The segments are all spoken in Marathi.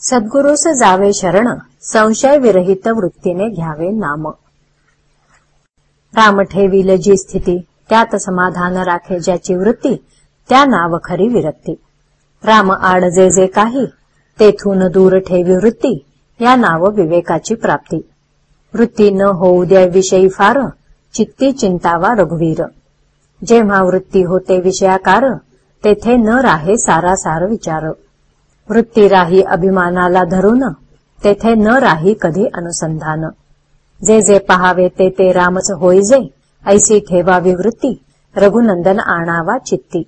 सद्गुरूस जावे शरण संशय विरहित वृत्तीने घ्यावे नाम. राम ठेवील जी स्थिती त्यात समाधान राखे ज्याची वृत्ती त्या नाव खरी विरक्ती. राम आड जे जे काही तेथून दूर ठेवी वृत्ती या नाव विवेकाची प्राप्ती. वृत्ती न होऊ द्या विषयी फार चित्ती चिंतावा रघुवीर. जेव्हा वृत्ती होते विषयाकार तेथे न राहे सारासार विचार. वृत्ती राही अभिमानाला धरून तेथे न राही कधी अनुसंधान. जे जे पहावे ते ते रामच होईजे ऐसी ठेवा वृत्ती रघुनंदन आणावा चित्ती.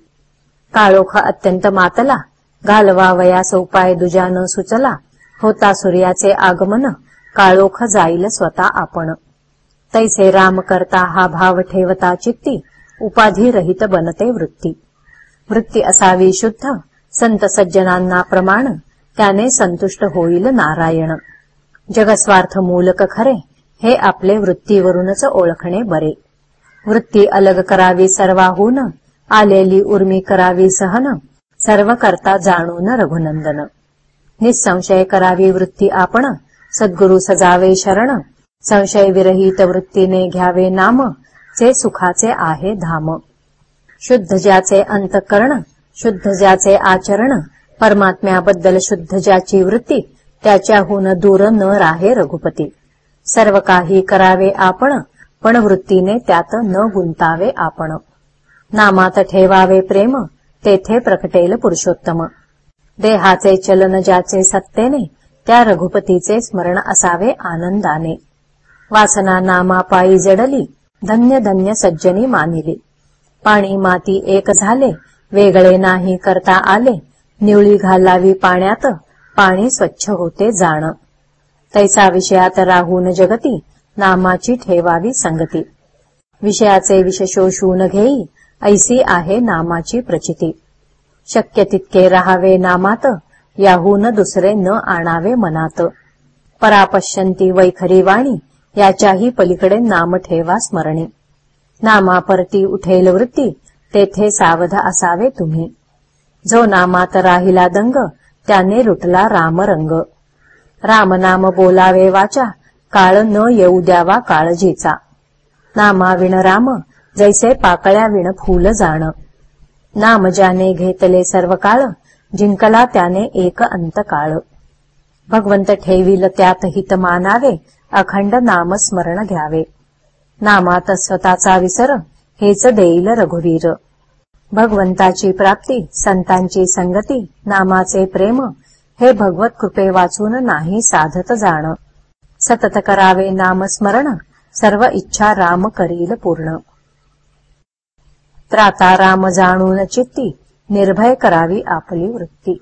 काळोख अत्यंत मातला घालवा वयास उपाय दुजा न सुचला होता सूर्याचे आगमन काळोख जाईल स्वतः आपण. तैसे राम करता हा भाव ठेवता चित्ती उपाधी रहित बनते वृत्ती. वृत्ती असावी शुद्ध संत सज्जनांना प्रमाण त्याने संतुष्ट होईल नारायण. जगस्वार्थ मूलक खरे हे आपले वृत्तीवरूनच ओळखणे बरे. वृत्ती अलग करावी सर्वाहून आलेली उर्मी करावी सहन सर्व करता जाणून रघुनंदन. निसंशय करावी वृत्ती आपण सद्गुरु सजावे शरण. संशय विरहित वृत्तीने घ्यावे नाम जे सुखाचे आहे धाम. शुद्ध ज्याचे अंतकरण शुद्ध ज्याचे आचरण परमात्म्याबद्दल शुद्ध ज्याची वृत्ती त्याच्याहून दूर न राहे रघुपती. सर्व काही करावे आपण पण वृत्तीने त्यात न गुंतावे आपण. नामात ठेवावे प्रेम तेथे प्रकटेल पुरुषोत्तम. देहाचे चलन ज्याचे सत्तेने त्या रघुपतीचे स्मरण असावे आनंदाने. वासना नामापायी जडली धन्य धन्य सज्जनी मानिली. पाणी माती एक झाले वेगळे नाही करता आले. निवळी घालावी पाण्यात पाणी स्वच्छ होते जाण. तैसा विषयात राहून जगती नामाची ठेवावी संगती. विषयाचे विष शोषून घेई ऐसी आहे नामाची प्रचिती. शक्य तितके राहावे नामात याहून दुसरे न आणावे मनात. परापश्यंती वैखरी वाणी याच्याही पलीकडे नाम ठेवा स्मरणे. नामापरती उठेल वृत्ती तेथे सावध असावे तुम्ही. जो नामात राहिला दंग त्याने लुटला रामरंग. रामनाम बोलावे वाचा काळ न येऊ द्यावा काळजीचा. नामा विण राम जैसे पाकळ्या विण फुल जाण. नाम ज्याने घेतले सर्व काळ जिंकला त्याने एक अंत काळ भगवंत ठेवील त्यात हित मानावे अखंड नामस्मरण घ्यावे. नामात स्वतःचा विसर हेच देईल रघुवीर. भगवंताची प्राप्ती संतांची संगती नामाचे प्रेम हे भगवत कृपे वाचून नाही साधत जाण. सतत करावे नाम स्मरण सर्व इच्छा राम करील पूर्ण. त्राता राम जाणून चित्ती निर्भय करावी आपली वृत्ती.